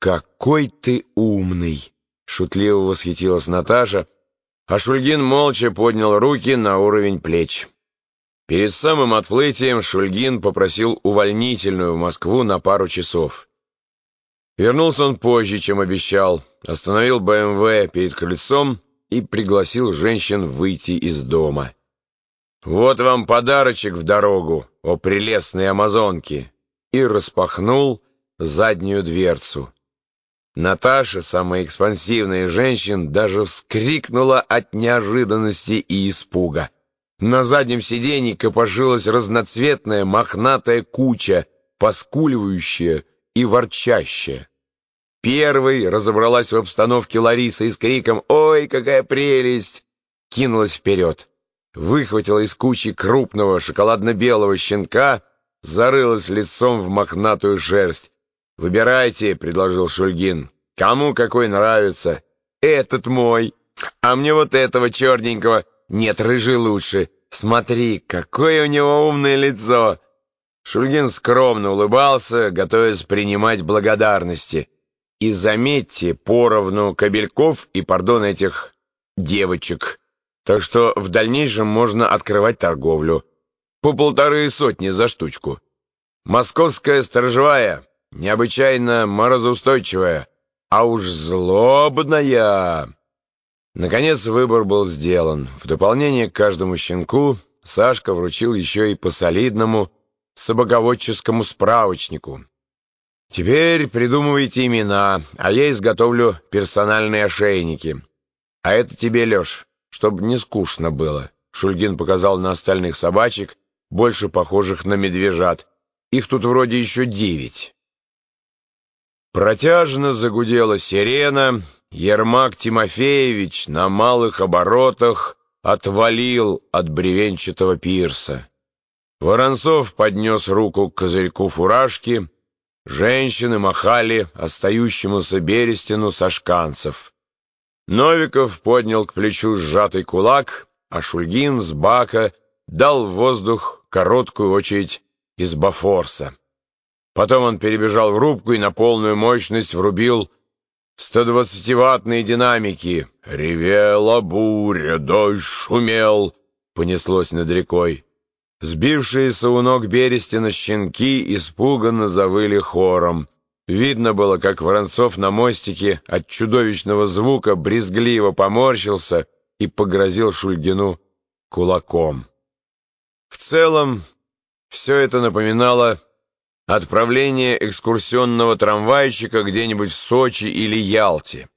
«Какой ты умный!» — шутливо восхитилась Наташа, а Шульгин молча поднял руки на уровень плеч. Перед самым отплытием Шульгин попросил увольнительную в Москву на пару часов. Вернулся он позже, чем обещал, остановил БМВ перед крыльцом и пригласил женщин выйти из дома. «Вот вам подарочек в дорогу, о прелестной амазонки!» и распахнул заднюю дверцу. Наташа, самая экспансивная из женщин, даже вскрикнула от неожиданности и испуга. На заднем сиденье копошилась разноцветная мохнатая куча, поскуливающая и ворчащая. Первой разобралась в обстановке Лариса и с криком «Ой, какая прелесть!» кинулась вперед. Выхватила из кучи крупного шоколадно-белого щенка, зарылась лицом в мохнатую шерсть. «Выбирайте», — предложил Шульгин. «Кому какой нравится?» «Этот мой. А мне вот этого черненького. Нет, рыжий лучше. Смотри, какое у него умное лицо!» Шульгин скромно улыбался, готовясь принимать благодарности. И заметьте, поровну кабельков и, пардон, этих девочек. Так что в дальнейшем можно открывать торговлю. По полторы сотни за штучку. Московская сторожевая необычайно морозоустойчивая, а уж злобная. Наконец выбор был сделан. В дополнение к каждому щенку Сашка вручил еще и по солидному собаководческому справочнику. Теперь придумывайте имена, а я изготовлю персональные ошейники. А это тебе, Леш, чтобы не скучно было. Шульгин показал на остальных собачек, больше похожих на медвежат. Их тут вроде еще девять. Протяжно загудела сирена, Ермак Тимофеевич на малых оборотах отвалил от бревенчатого пирса. Воронцов поднес руку к козырьку фуражки, женщины махали остающемуся Берестину со шканцев. Новиков поднял к плечу сжатый кулак, а Шульгин с бака дал в воздух короткую очередь из Бафорса. Потом он перебежал в рубку и на полную мощность врубил 120-ваттные динамики. «Ревела буря, дождь шумел», — понеслось над рекой. Сбившиеся у ног Берестина щенки испуганно завыли хором. Видно было, как Воронцов на мостике от чудовищного звука брезгливо поморщился и погрозил Шульгину кулаком. В целом, все это напоминало отправление экскурсионного трамвайчика где-нибудь в Сочи или Ялте.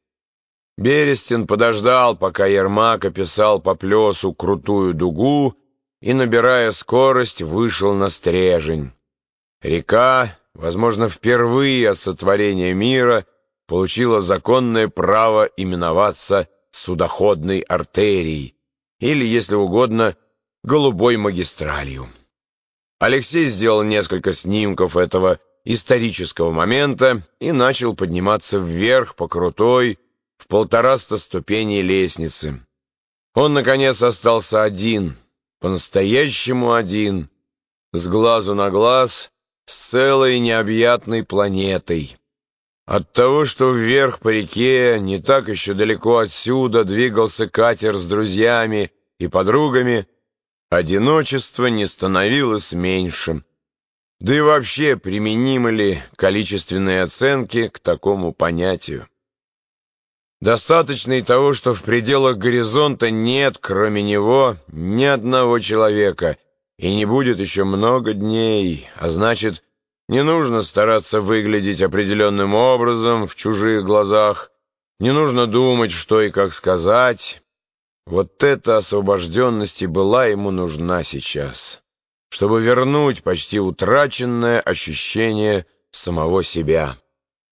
Берестин подождал, пока Ермак описал по плесу крутую дугу и, набирая скорость, вышел на стрежень. Река, возможно, впервые от сотворения мира, получила законное право именоваться судоходной артерией или, если угодно, голубой магистралью. Алексей сделал несколько снимков этого исторического момента и начал подниматься вверх по крутой, в полтораста ступеней лестницы. Он, наконец, остался один, по-настоящему один, с глазу на глаз, с целой необъятной планетой. От того, что вверх по реке, не так еще далеко отсюда, двигался катер с друзьями и подругами, Одиночество не становилось меньшим. Да и вообще, применимы ли количественные оценки к такому понятию? Достаточно и того, что в пределах горизонта нет, кроме него, ни одного человека, и не будет еще много дней, а значит, не нужно стараться выглядеть определенным образом в чужих глазах, не нужно думать, что и как сказать, вот эта освобожденность и была ему нужна сейчас, чтобы вернуть почти утраченное ощущение самого себя.